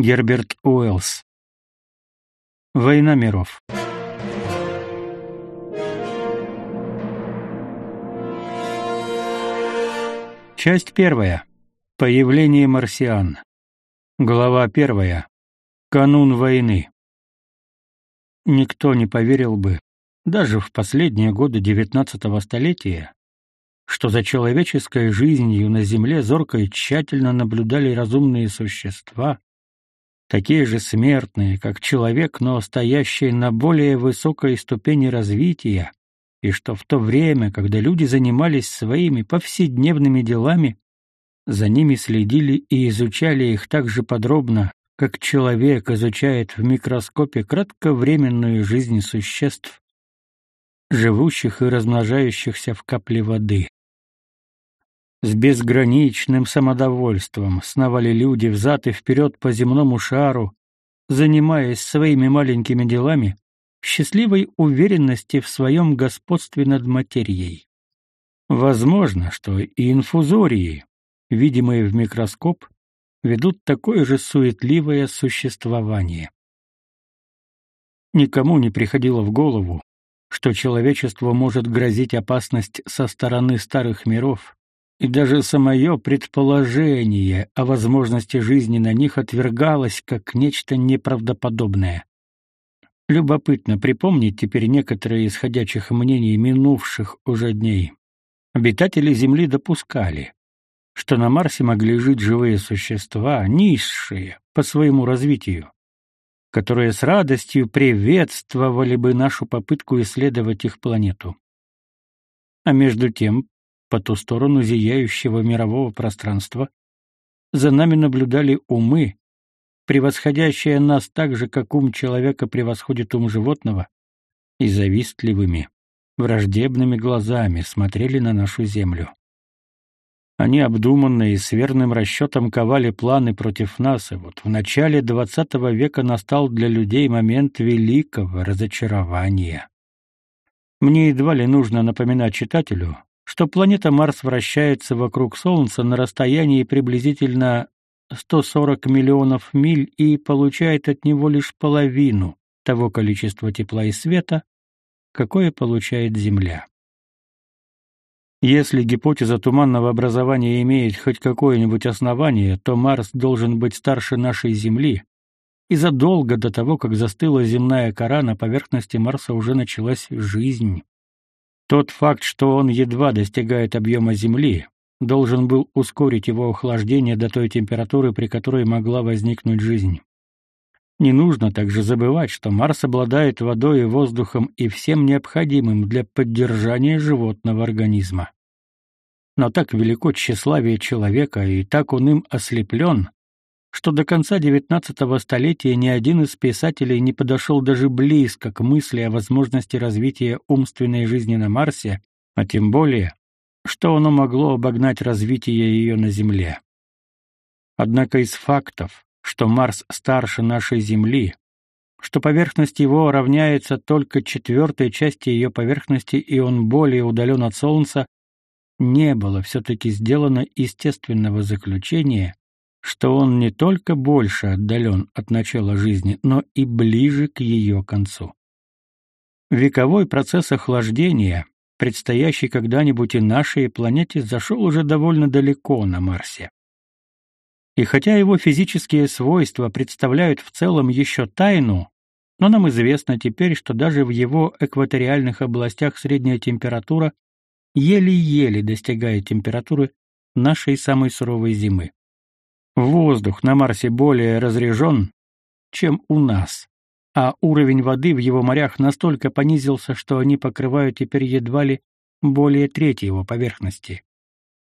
Герберт Уэллс. Война миров. Часть первая. Появление марсиан. Глава первая. Канун войны. Никто не поверил бы, даже в последние годы XIX столетия, что за человеческой жизнью на Земле зорко и тщательно наблюдали разумные существа, такие же смертные, как человек, но стоящие на более высокой ступени развития, и что в то время, когда люди занимались своими повседневными делами, за ними следили и изучали их так же подробно, как человек изучает в микроскопе кратковременную жизнь существ, живущих и размножающихся в капле воды. С безграничным самодовольством сновали люди взад и вперед по земному шару, занимаясь своими маленькими делами, в счастливой уверенности в своем господстве над материей. Возможно, что и инфузории, видимые в микроскоп, ведут такое же суетливое существование. Никому не приходило в голову, что человечеству может грозить опасность со стороны старых миров, и даже самое предположение о возможности жизни на них отвергалось как нечто неправдоподобное. Любопытно припомнить теперь некоторые из ходячих мнений минувших уже дней. Обитатели Земли допускали, что на Марсе могли жить живые существа, низшие по своему развитию, которые с радостью приветствовали бы нашу попытку исследовать их планету. А между тем, по ту сторону зияющего мирового пространства, за нами наблюдали умы, превосходящие нас так же, как ум человека превосходит ум животного, и завистливыми, враждебными глазами смотрели на нашу землю. Они обдуманно и с верным расчетом ковали планы против нас, и вот в начале XX века настал для людей момент великого разочарования. Мне едва ли нужно напоминать читателю, что планета Марс вращается вокруг Солнца на расстоянии приблизительно 140 миллионов миль и получает от него лишь половину того количества тепла и света, какое получает Земля. Если гипотеза туманного образования имеет хоть какое-нибудь основание, то Марс должен быть старше нашей Земли, и задолго до того, как застыла земная кора, на поверхности Марса уже началась жизнь. Тот факт, что он едва достигает объема Земли, должен был ускорить его охлаждение до той температуры, при которой могла возникнуть жизнь. Не нужно также забывать, что Марс обладает водой и воздухом и всем необходимым для поддержания животного организма. Но так велико тщеславие человека, и так он им ослеплен, что до конца XIX столетия ни один из писателей не подошел даже близко к мысли о возможности развития умственной жизни на Марсе, а тем более, что оно могло обогнать развитие ее на Земле. Однако из фактов, что Марс старше нашей Земли, что поверхность его равняется только четвертой части ее поверхности и он более удален от Солнца, не было все-таки сделано естественного заключения, что он не только больше отдален от начала жизни, но и ближе к ее концу. Вековой процесс охлаждения, предстоящий когда-нибудь и нашей планете, зашел уже довольно далеко на Марсе. И хотя его физические свойства представляют в целом еще тайну, но нам известно теперь, что даже в его экваториальных областях средняя температура еле-еле достигает температуры нашей самой суровой зимы. Воздух на Марсе более разрежен, чем у нас, а уровень воды в его морях настолько понизился, что они покрывают теперь едва ли более трети его поверхности.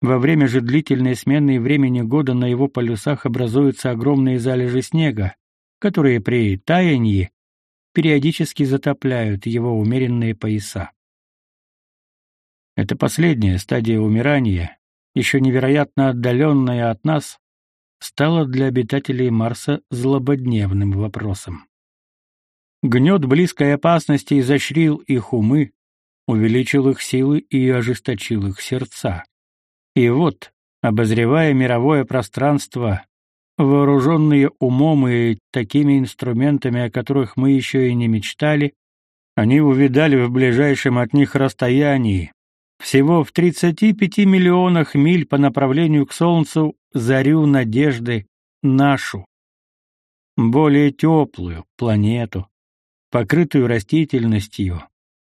Во время же длительной смены времени года на его полюсах образуются огромные залежи снега, которые при таянии периодически затопляют его умеренные пояса. Это последняя стадия умирания, еще невероятно отдаленная от нас, стала для обитателей Марса злободневным вопросом. Гнет близкой опасности изощрил их умы, увеличил их силы и ожесточил их сердца. И вот, обозревая мировое пространство, вооруженные умом и такими инструментами, о которых мы еще и не мечтали, они увидали в ближайшем от них расстоянии, всего в 35 миллионах миль по направлению к Солнцу, зарю надежды нашу. Более теплую планету, покрытую растительностью,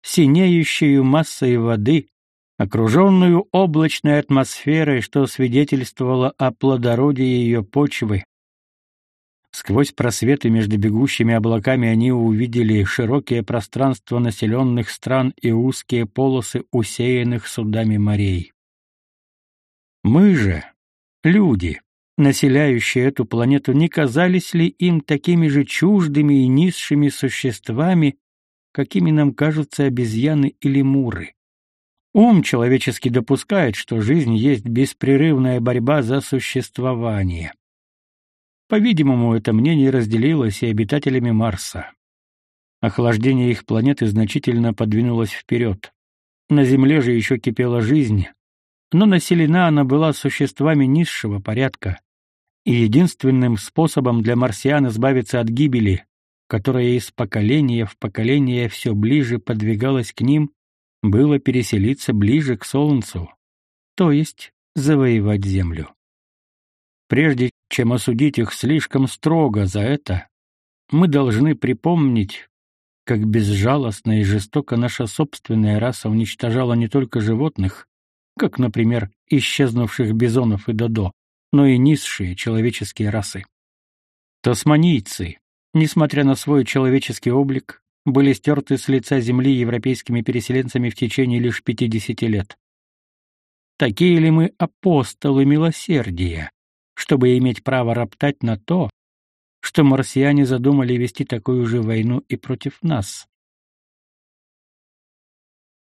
синеющую массой воды, окруженную облачной атмосферой, что свидетельствовало о плодородии ее почвы. Сквозь просветы между бегущими облаками они увидели широкие пространства населенных стран и узкие полосы усеянных судами морей. Мы же, люди, населяющие эту планету, не казались ли им такими же чуждыми и низшими существами, какими нам кажутся обезьяны или муры? Ум человеческий допускает, что жизнь есть беспрерывная борьба за существование. По-видимому, это мнение разделилось и обитателями Марса. Охлаждение их планеты значительно подвинулось вперед. На Земле же еще кипела жизнь, но населена она была существами низшего порядка, и единственным способом для марсиан избавиться от гибели, которая из поколения в поколение все ближе подвигалась к ним, было переселиться ближе к Солнцу, то есть завоевать Землю. Прежде чем осудить их слишком строго за это, мы должны припомнить, как безжалостно и жестоко наша собственная раса уничтожала не только животных, как, например, исчезнувших бизонов и додо, но и низшие человеческие расы. Тасманийцы, несмотря на свой человеческий облик, были стерты с лица земли европейскими переселенцами в течение лишь 50 лет. Такие ли мы апостолы милосердия, чтобы иметь право роптать на то, что марсиане задумали вести такую же войну и против нас?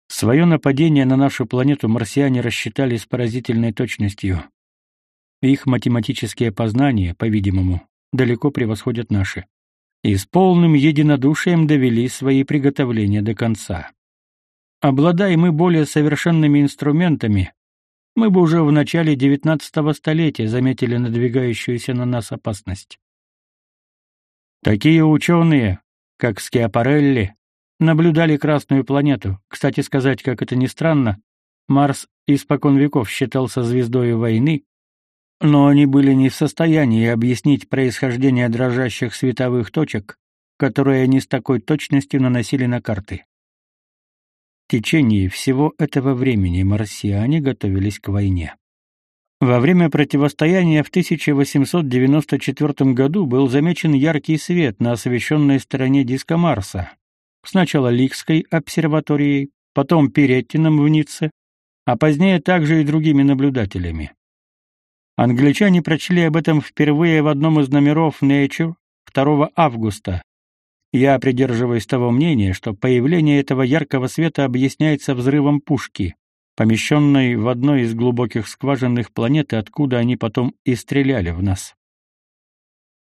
Свое нападение на нашу планету марсиане рассчитали с поразительной точностью. Их математические познания, по-видимому, далеко превосходят наши и с полным единодушием довели свои приготовления до конца. Обладая мы более совершенными инструментами, мы бы уже в начале XIX столетия заметили надвигающуюся на нас опасность. Такие ученые, как Скиапарелли, наблюдали Красную планету. Кстати сказать, как это ни странно, Марс испокон веков считался звездой войны, но они были не в состоянии объяснить происхождение дрожащих световых точек, которые они с такой точностью наносили на карты. В течение всего этого времени марсиане готовились к войне. Во время противостояния в 1894 году был замечен яркий свет на освещенной стороне диска Марса. Сначала Ликской обсерваторией, потом Переттином в Ницце, а позднее также и другими наблюдателями. Англичане прочли об этом впервые в одном из номеров Nature 2 августа. Я придерживаюсь того мнения, что появление этого яркого света объясняется взрывом пушки, помещенной в одной из глубоких скважин их планеты, откуда они потом и стреляли в нас.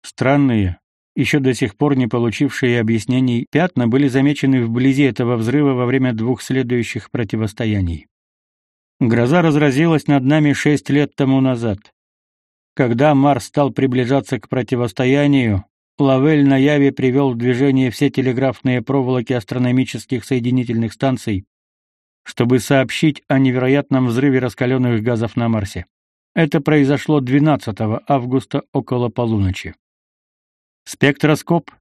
Странные, еще до сих пор не получившие объяснений пятна были замечены вблизи этого взрыва во время двух следующих противостояний. Гроза разразилась над нами шесть лет тому назад. Когда Марс стал приближаться к противостоянию, Лавель на Яве привел в движение все телеграфные проволоки астрономических соединительных станций, чтобы сообщить о невероятном взрыве раскаленных газов на Марсе. Это произошло 12 августа около полуночи. Спектроскоп, к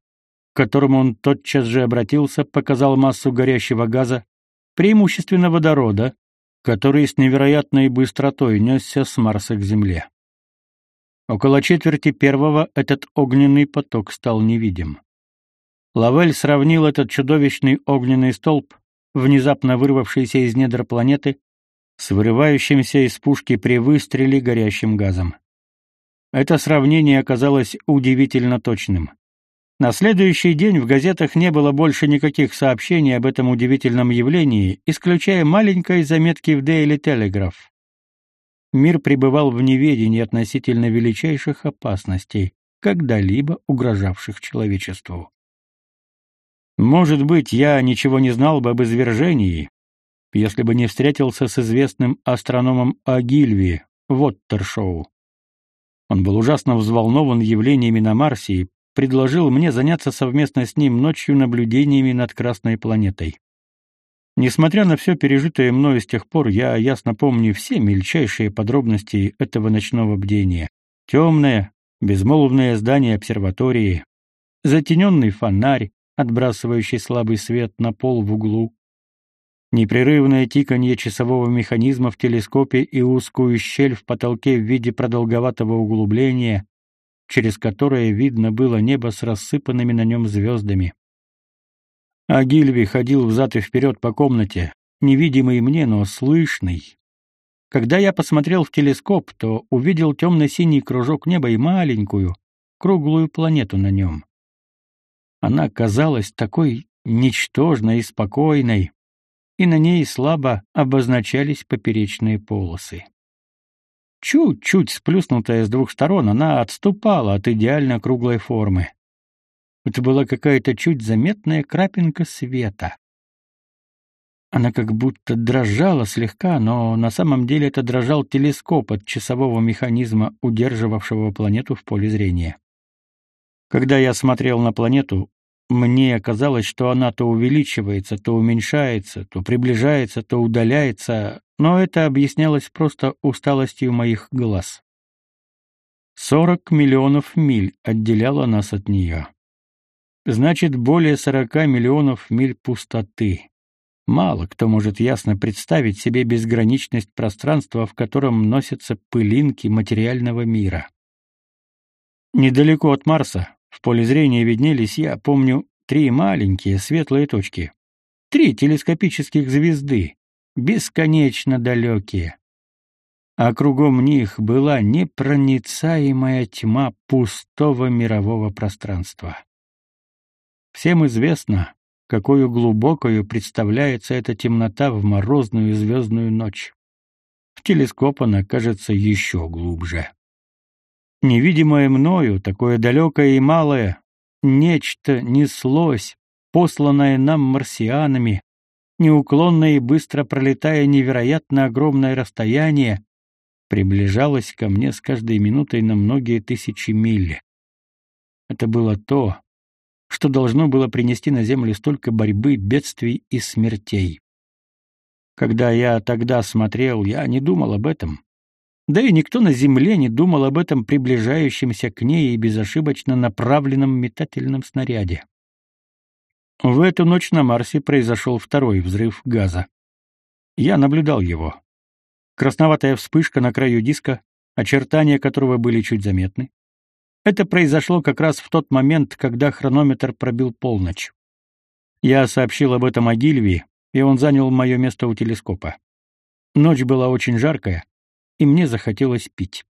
которому он тотчас же обратился, показал массу горящего газа, преимущественно водорода, который с невероятной быстротой несся с Марса к Земле. Около четверти первого этот огненный поток стал невидим. Лавель сравнил этот чудовищный огненный столб, внезапно вырвавшийся из недр планеты, с вырывающимся из пушки при выстреле горящим газом. Это сравнение оказалось удивительно точным. На следующий день в газетах не было больше никаких сообщений об этом удивительном явлении, исключая маленькой заметки в Daily Telegraph мир пребывал в неведении относительно величайших опасностей, когда-либо угрожавших человечеству. Может быть, я ничего не знал бы об извержении, если бы не встретился с известным астрономом Агильви, Воттершоу. Он был ужасно взволнован явлениями на Марсе и предложил мне заняться совместно с ним ночью наблюдениями над Красной планетой. Несмотря на все пережитое мною с тех пор, я ясно помню все мельчайшие подробности этого ночного бдения. Темное, безмолвное здание обсерватории, затененный фонарь, отбрасывающий слабый свет на пол в углу, непрерывное тиканье часового механизма в телескопе и узкую щель в потолке в виде продолговатого углубления, через которое видно было небо с рассыпанными на нем звездами. А Гильви ходил взад и вперед по комнате, невидимый мне, но слышный. Когда я посмотрел в телескоп, то увидел темно-синий кружок неба и маленькую, круглую планету на нем. Она казалась такой ничтожной и спокойной, и на ней слабо обозначались поперечные полосы. Чуть-чуть сплюснутая с двух сторон, она отступала от идеально круглой формы. Это была какая-то чуть заметная крапинка света. Она как будто дрожала слегка, но на самом деле это дрожал телескоп от часового механизма, удерживавшего планету в поле зрения. Когда я смотрел на планету, мне казалось, что она то увеличивается, то уменьшается, то приближается, то удаляется, но это объяснялось просто усталостью моих глаз. Сорок миллионов миль отделяло нас от нее. Значит, более сорока миллионов миль пустоты. Мало кто может ясно представить себе безграничность пространства, в котором носятся пылинки материального мира. Недалеко от Марса, в поле зрения виднелись, я помню, три маленькие светлые точки. Три телескопических звезды, бесконечно далекие. А кругом них была непроницаемая тьма пустого мирового пространства. Всем известно, какую глубокую представляется эта темнота в морозную звездную ночь. В телескоп она кажется еще глубже. Невидимое мною, такое далекое и малое, нечто неслось, посланное нам марсианами, неуклонно и быстро пролетая невероятно огромное расстояние, приближалось ко мне с каждой минутой на многие тысячи миль. Это было то, что должно было принести на землю столько борьбы, бедствий и смертей. Когда я тогда смотрел, я не думал об этом. Да и никто на земле не думал об этом приближающемся к ней и безошибочно направленном метательном снаряде. В эту ночь на Марсе произошел второй взрыв газа. Я наблюдал его. Красноватая вспышка на краю диска, очертания которого были чуть заметны. Это произошло как раз в тот момент, когда хронометр пробил полночь. Я сообщил об этом Агильви, и он занял мое место у телескопа. Ночь была очень жаркая, и мне захотелось пить.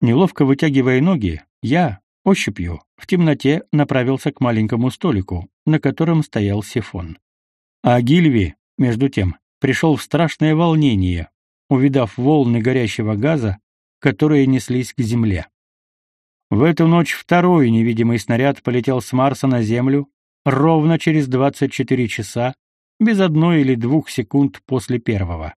Неловко вытягивая ноги, я, ощупью, в темноте направился к маленькому столику, на котором стоял сифон. А Гильви, между тем, пришел в страшное волнение, увидав волны горящего газа, которые неслись к земле. В эту ночь второй невидимый снаряд полетел с Марса на Землю ровно через 24 часа, без одной или двух секунд после первого.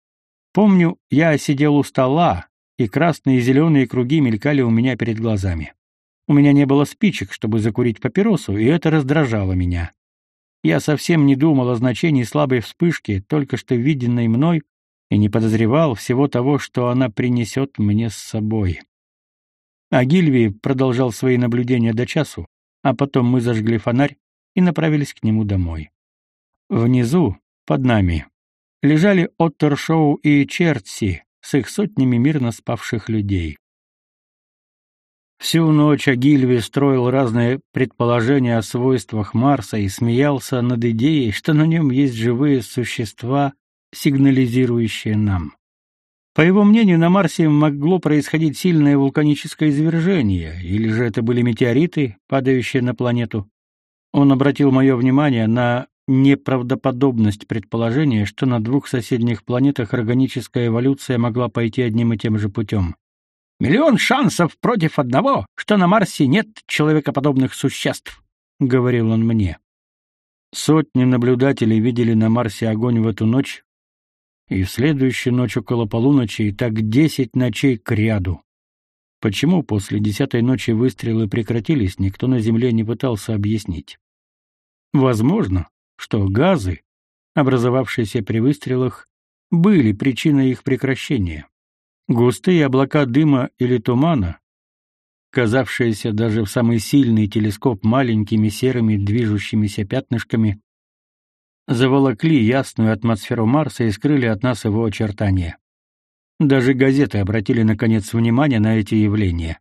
Помню, я сидел у стола, и красные и зеленые круги мелькали у меня перед глазами. У меня не было спичек, чтобы закурить папиросу, и это раздражало меня. Я совсем не думал о значении слабой вспышки, только что виденной мной, и не подозревал всего того, что она принесет мне с собой. А Гильви продолжал свои наблюдения до часу, а потом мы зажгли фонарь и направились к нему домой. Внизу, под нами, лежали Оттершоу и Чертси с их сотнями мирно спавших людей. Всю ночь Агильви строил разные предположения о свойствах Марса и смеялся над идеей, что на нем есть живые существа, сигнализирующие нам. По его мнению, на Марсе могло происходить сильное вулканическое извержение, или же это были метеориты, падающие на планету. Он обратил мое внимание на неправдоподобность предположения, что на двух соседних планетах органическая эволюция могла пойти одним и тем же путем. «Миллион шансов против одного, что на Марсе нет человекоподобных существ», — говорил он мне. Сотни наблюдателей видели на Марсе огонь в эту ночь, и в следующую ночь около полуночи, и так десять ночей кряду. Почему после десятой ночи выстрелы прекратились, никто на Земле не пытался объяснить. Возможно, что газы, образовавшиеся при выстрелах, были причиной их прекращения. Густые облака дыма или тумана, казавшиеся даже в самый сильный телескоп маленькими серыми движущимися пятнышками, заволокли ясную атмосферу Марса и скрыли от нас его очертания. Даже газеты обратили наконец внимание на эти явления.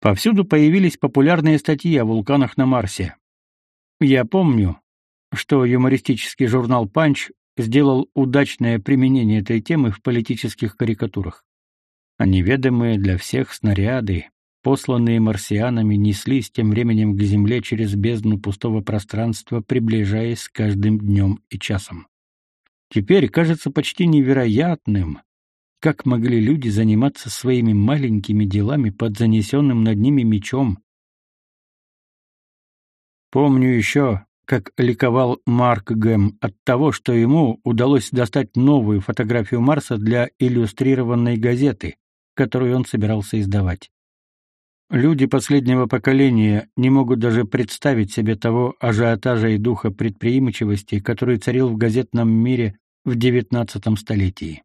Повсюду появились популярные статьи о вулканах на Марсе. Я помню, что юмористический журнал Панч сделал удачное применение этой темы в политических карикатурах. А неведомые для всех снаряды, посланные марсианами, неслись тем временем к Земле через бездну пустого пространства, приближаясь с каждым днем и часом. Теперь кажется почти невероятным, как могли люди заниматься своими маленькими делами под занесенным над ними мечом. Помню еще, как ликовал Марк Гэм от того, что ему удалось достать новую фотографию Марса для иллюстрированной газеты, которую он собирался издавать. Люди последнего поколения не могут даже представить себе того ажиотажа и духа предприимчивости, который царил в газетном мире в XIX столетии.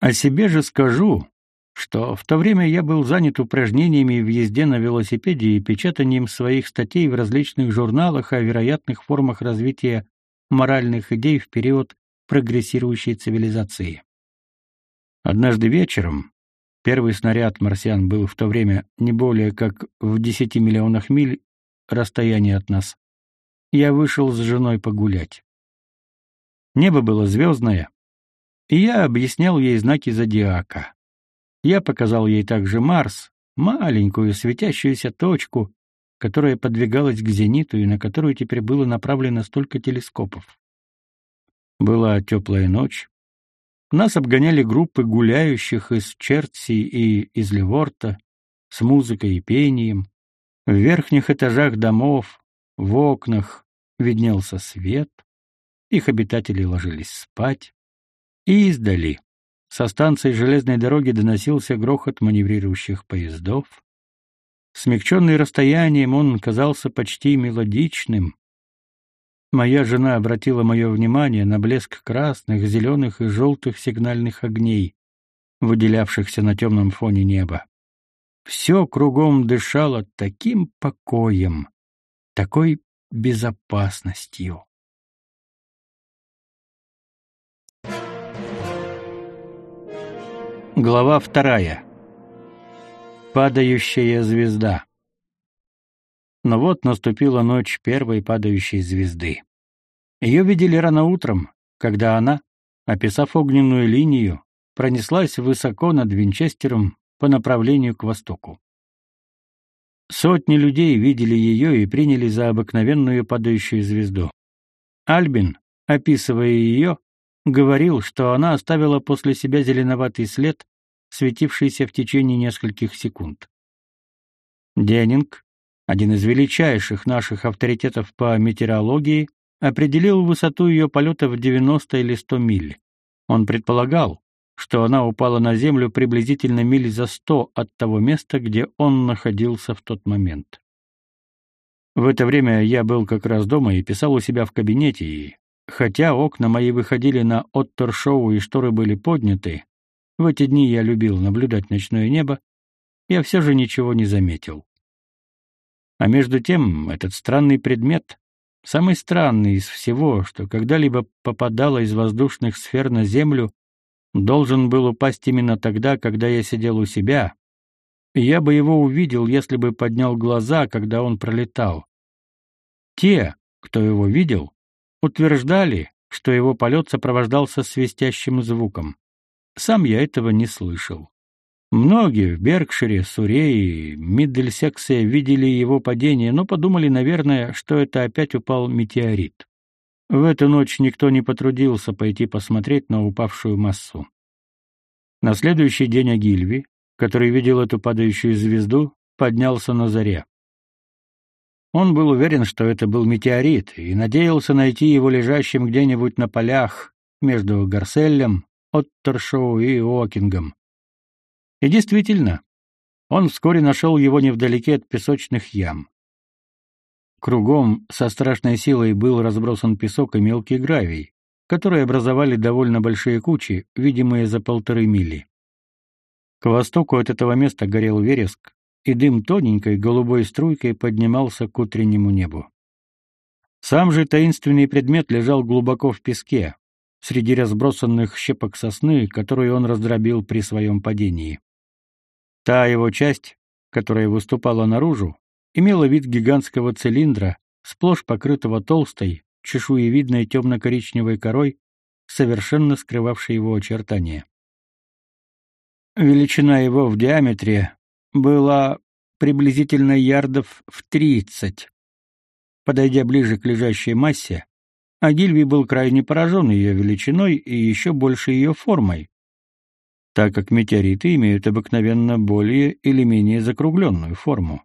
О себе же скажу, что в то время я был занят упражнениями в езде на велосипеде и печатанием своих статей в различных журналах о вероятных формах развития моральных идей в период прогрессирующей цивилизации. Однажды вечером, первый снаряд марсиан был в то время не более как в 10 миллионах миль расстояния от нас, я вышел с женой погулять. Небо было звездное, и я объяснял ей знаки зодиака. Я показал ей также Марс, маленькую светящуюся точку, которая подвигалась к зениту и на которую теперь было направлено столько телескопов. Была теплая ночь. Нас обгоняли группы гуляющих из Черти и из Ливорта с музыкой и пением. В верхних этажах домов, в окнах виднелся свет. Их обитатели ложились спать. И издали со станции железной дороги доносился грохот маневрирующих поездов. Смягченный расстоянием, он казался почти мелодичным. Моя жена обратила мое внимание на блеск красных, зеленых и желтых сигнальных огней, выделявшихся на темном фоне неба. Все кругом дышало таким покоем, такой безопасностью. Глава вторая. Падающая звезда. Но вот наступила ночь первой падающей звезды. Ее видели рано утром, когда она, описав огненную линию, пронеслась высоко над Винчестером по направлению к востоку. Сотни людей видели ее и приняли за обыкновенную падающую звезду. Альбин, описывая ее, говорил, что она оставила после себя зеленоватый след, светившийся в течение нескольких секунд. Деннинг, один из величайших наших авторитетов по метеорологии, определил высоту ее полета в 90 или 100 миль. Он предполагал, что она упала на землю приблизительно миль за 100 от того места, где он находился в тот момент. В это время я был как раз дома и писал у себя в кабинете, и Хотя окна мои выходили на Оттершоу и шторы были подняты, в эти дни я любил наблюдать ночное небо, я все же ничего не заметил. А между тем, этот странный предмет, самый странный из всего, что когда-либо попадало из воздушных сфер на Землю, должен был упасть именно тогда, когда я сидел у себя, и я бы его увидел, если бы поднял глаза, когда он пролетал. Те, кто его видел, утверждали, что его полет сопровождался свистящим звуком. Сам я этого не слышал. Многие в Беркшире, Суре и Миддельсексе видели его падение, но подумали, наверное, что это опять упал метеорит. В эту ночь никто не потрудился пойти посмотреть на упавшую массу. На следующий день Агильви, который видел эту падающую звезду, поднялся на заре. Он был уверен, что это был метеорит, и надеялся найти его лежащим где-нибудь на полях между Гарселем, Оттершоу и Окингом. И действительно, он вскоре нашел его невдалеке от песочных ям. Кругом со страшной силой был разбросан песок и мелкий гравий, которые образовали довольно большие кучи, видимые за полторы мили. К востоку от этого места горел вереск, и дым тоненькой голубой струйкой поднимался к утреннему небу. Сам же таинственный предмет лежал глубоко в песке, среди разбросанных щепок сосны, которые он раздробил при своем падении. Та его часть, которая выступала наружу, имела вид гигантского цилиндра, сплошь покрытого толстой, чешуевидной темно-коричневой корой, совершенно скрывавшей его очертания. Величина его в диаметре была приблизительно ярдов в тридцать. Подойдя ближе к лежащей массе, Агильви был крайне поражен ее величиной и еще больше ее формой, так как метеориты имеют обыкновенно более или менее закругленную форму.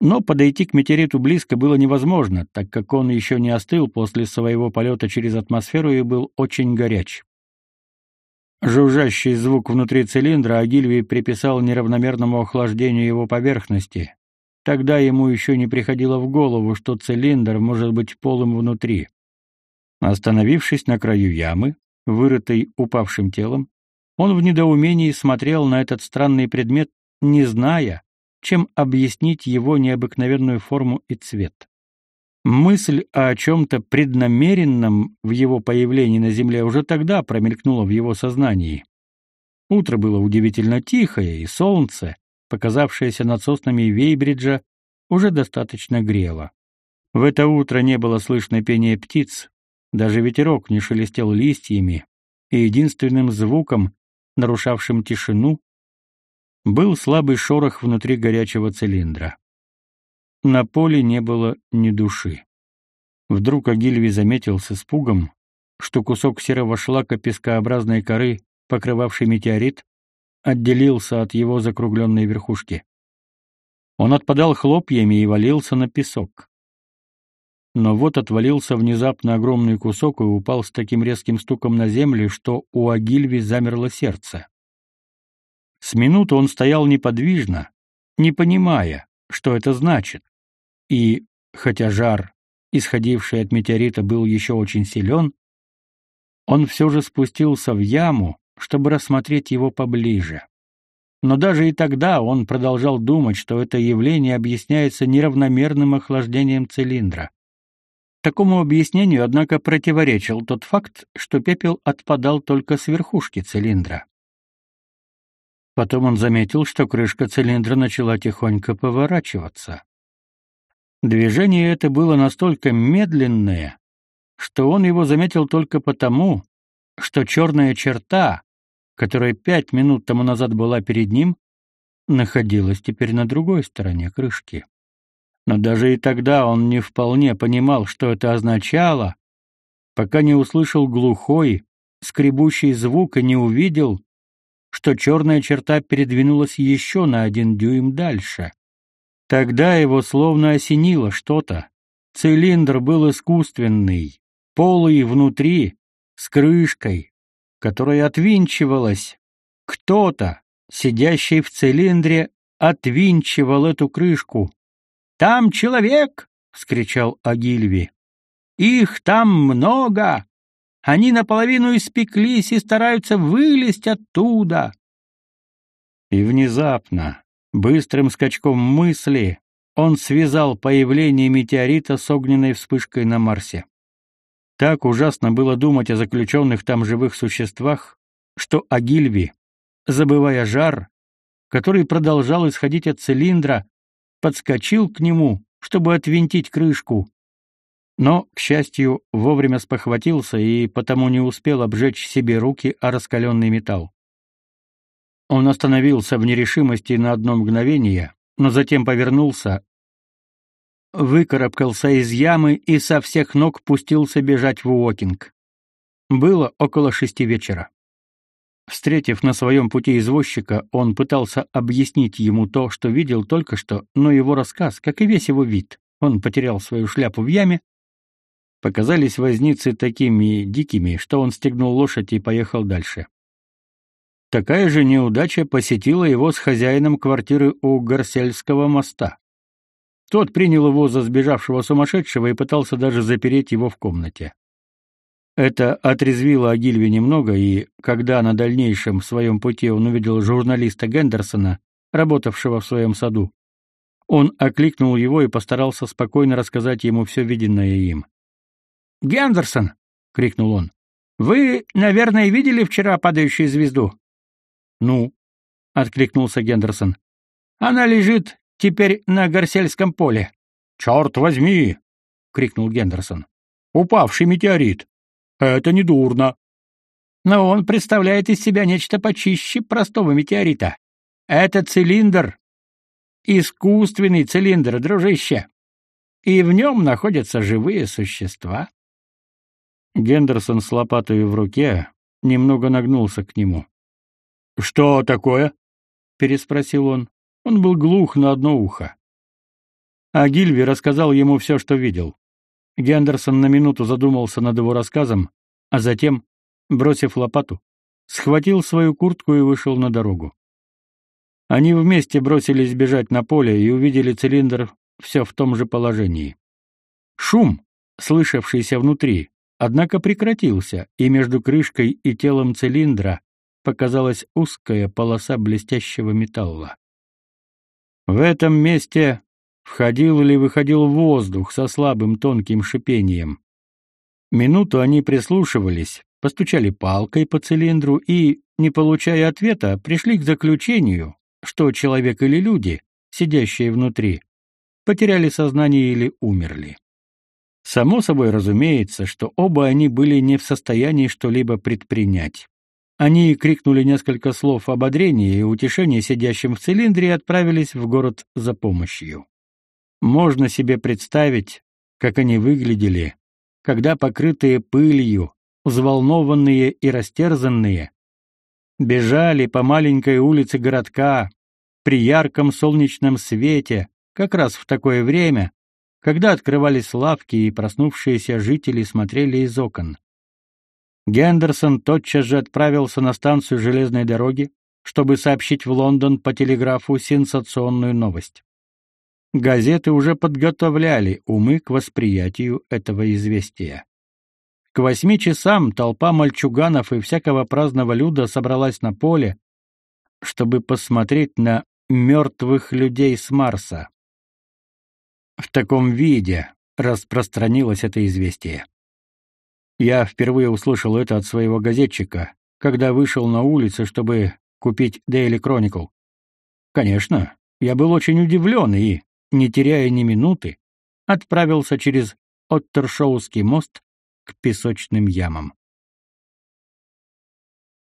Но подойти к метеориту близко было невозможно, так как он еще не остыл после своего полета через атмосферу и был очень горяч. Жужжащий звук внутри цилиндра Агильвий приписал неравномерному охлаждению его поверхности. Тогда ему еще не приходило в голову, что цилиндр может быть полым внутри. Остановившись на краю ямы, вырытой упавшим телом, он в недоумении смотрел на этот странный предмет, не зная, чем объяснить его необыкновенную форму и цвет. Мысль о чем-то преднамеренном в его появлении на земле уже тогда промелькнула в его сознании. Утро было удивительно тихое, и солнце, показавшееся над соснами Вейбриджа, уже достаточно грело. В это утро не было слышно пения птиц, даже ветерок не шелестел листьями, и единственным звуком, нарушавшим тишину, был слабый шорох внутри горячего цилиндра. На поле не было ни души. Вдруг Агильви заметил с испугом, что кусок серого шлака пескообразной коры, покрывавший метеорит, отделился от его закругленной верхушки. Он отпадал хлопьями и валился на песок. Но вот отвалился внезапно огромный кусок и упал с таким резким стуком на землю, что у Агильви замерло сердце. С минуту он стоял неподвижно, не понимая, что это значит. И, хотя жар, исходивший от метеорита, был еще очень силен, он все же спустился в яму, чтобы рассмотреть его поближе. Но даже и тогда он продолжал думать, что это явление объясняется неравномерным охлаждением цилиндра. Такому объяснению, однако, противоречил тот факт, что пепел отпадал только с верхушки цилиндра. Потом он заметил, что крышка цилиндра начала тихонько поворачиваться. Движение это было настолько медленное, что он его заметил только потому, что черная черта, которая пять минут тому назад была перед ним, находилась теперь на другой стороне крышки. Но даже и тогда он не вполне понимал, что это означало, пока не услышал глухой, скребущий звук и не увидел, что черная черта передвинулась еще на один дюйм дальше. Тогда его словно осенило что-то. Цилиндр был искусственный, полый внутри, с крышкой, которая отвинчивалась. Кто-то, сидящий в цилиндре, отвинчивал эту крышку. «Там человек!» — вскричал Агильви. «Их там много! Они наполовину испеклись и стараются вылезть оттуда. И внезапно, быстрым скачком мысли, он связал появление метеорита с огненной вспышкой на Марсе. Так ужасно было думать о заключенных там живых существах, что Агильви, забывая жар, который продолжал исходить от цилиндра, подскочил к нему, чтобы отвинтить крышку, но, к счастью, вовремя спохватился и потому не успел обжечь себе руки о раскаленный металл. Он остановился в нерешимости на одно мгновение, но затем повернулся, выкарабкался из ямы и со всех ног пустился бежать в Уокинг. Было около шести вечера. Встретив на своем пути извозчика, он пытался объяснить ему то, что видел только что, но его рассказ, как и весь его вид, он потерял свою шляпу в яме, показались возницы такими дикими, что он стегнул лошадь и поехал дальше. Такая же неудача посетила его с хозяином квартиры у Гарсельского моста. Тот принял его за сбежавшего сумасшедшего и пытался даже запереть его в комнате. Это отрезвило Агильви немного, и когда на дальнейшем своем пути он увидел журналиста Гендерсона, работавшего в своем саду, он окликнул его и постарался спокойно рассказать ему все виденное им. «Гендерсон!» — крикнул он. «Вы, наверное, видели вчера падающую звезду?» «Ну?» — откликнулся Гендерсон. «Она лежит теперь на Гарсельском поле». «Черт возьми!» — крикнул Гендерсон. «Упавший метеорит! Это не дурно!» «Но он представляет из себя нечто почище простого метеорита. Это цилиндр, искусственный цилиндр, дружище, и в нем находятся живые существа». Гендерсон с лопатой в руке немного нагнулся к нему. «Что такое?» — переспросил он. Он был глух на одно ухо. А Гильви рассказал ему все, что видел. Гендерсон на минуту задумался над его рассказом, а затем, бросив лопату, схватил свою куртку и вышел на дорогу. Они вместе бросились бежать на поле и увидели цилиндр все в том же положении. Шум, слышавшийся внутри, однако прекратился, и между крышкой и телом цилиндра показалась узкая полоса блестящего металла. В этом месте входил или выходил воздух со слабым тонким шипением. Минуту они прислушивались, постучали палкой по цилиндру и, не получая ответа, пришли к заключению, что человек или люди, сидящие внутри, потеряли сознание или умерли. Само собой разумеется, что оба они были не в состоянии что-либо предпринять. Они крикнули несколько слов ободрения и утешения сидящим в цилиндре и отправились в город за помощью. Можно себе представить, как они выглядели, когда покрытые пылью, взволнованные и растерзанные, бежали по маленькой улице городка при ярком солнечном свете, как раз в такое время, когда открывались лавки и проснувшиеся жители смотрели из окон. Гендерсон тотчас же отправился на станцию железной дороги, чтобы сообщить в Лондон по телеграфу сенсационную новость. Газеты уже подготовляли умы к восприятию этого известия. К восьми часам толпа мальчуганов и всякого праздного люда собралась на поле, чтобы посмотреть на мертвых людей с Марса. В таком виде распространилось это известие. Я впервые услышал это от своего газетчика, когда вышел на улицу, чтобы купить Daily Chronicle. Конечно, я был очень удивлен и, не теряя ни минуты, отправился через Оттершоуский мост к песочным ямам.